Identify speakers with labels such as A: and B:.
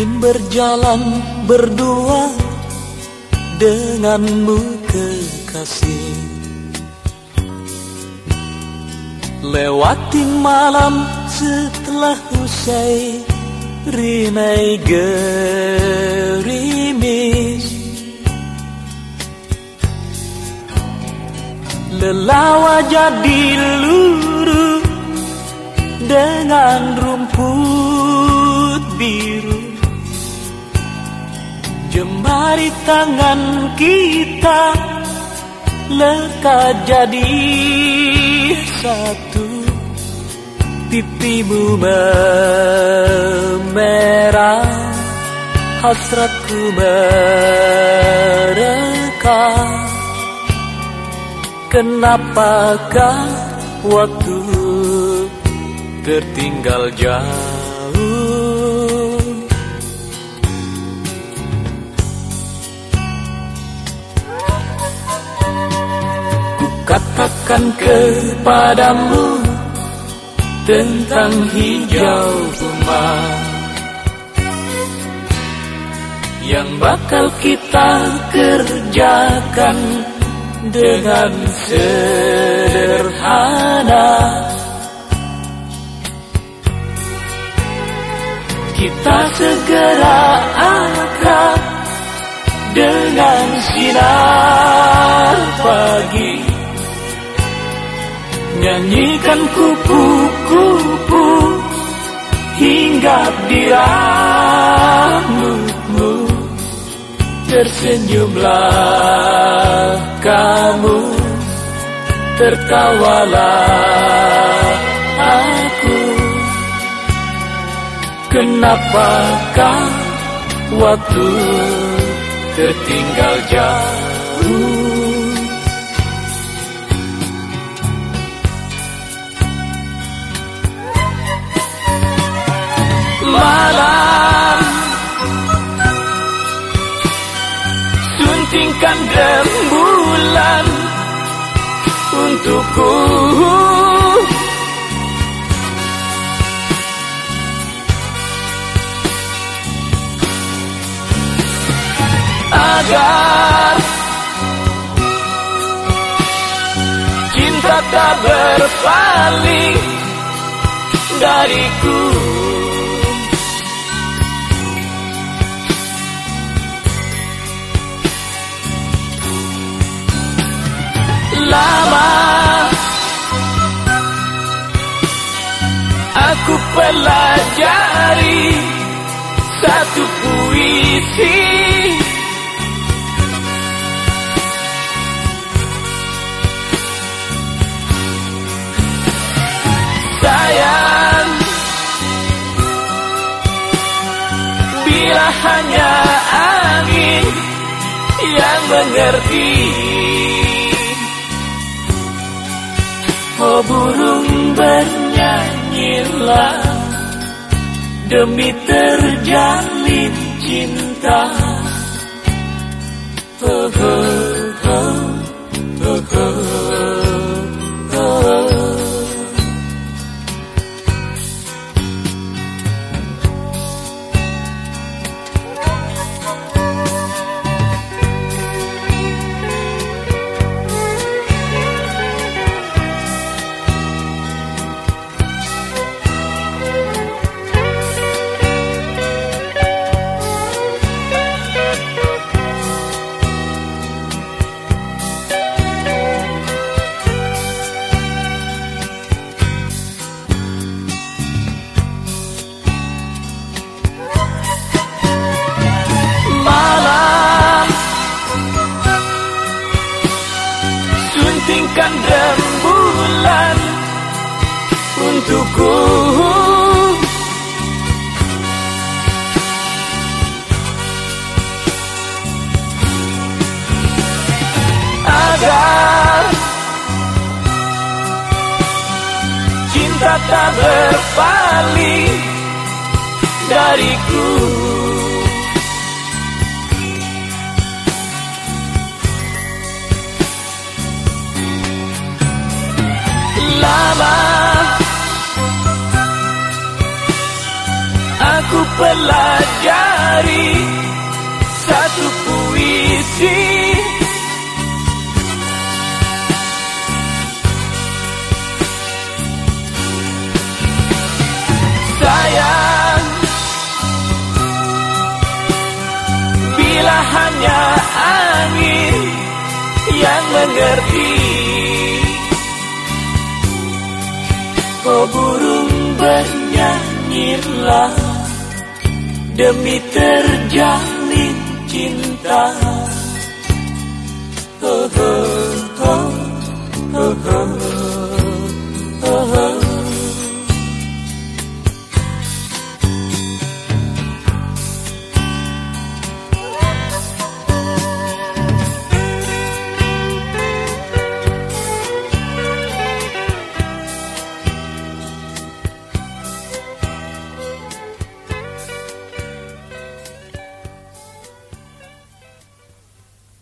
A: Ingin berjalan berdua denganmu kekasih. Lewati malam setelah usai rinai gerimis. Lelah jadi luruh dengan rumput Jemari tangan kita lekat jadi satu. Pipimu memerah Hasratku mereka. Kenapakah waktu tertinggal jauh kepadamu tentang hijau rumah yang bakal kita kerjakan dengan sederhana. Kita segera akrab dengan sinar pagi. Nyanyikan kupu-kupu Hinggap di rambutmu Tersenyumlah kamu Tertawalah aku. Kenapakah waktu tertinggal jauh Suntingkan rembulan untukku. Agar cinta tak berpaling dariku pelajari satu puisi. Sayang Bila hanya angin yang mengerti Oh burung bernyanyilah Demi terjalin cinta oh, untukku Agar cinta tak berpaling dariku pelajari satu puisi. Sayang Bila hanya angin yang mengerti Oh burung bernyanyilah demi terjalin cinta. Oh, oh, oh, oh, oh.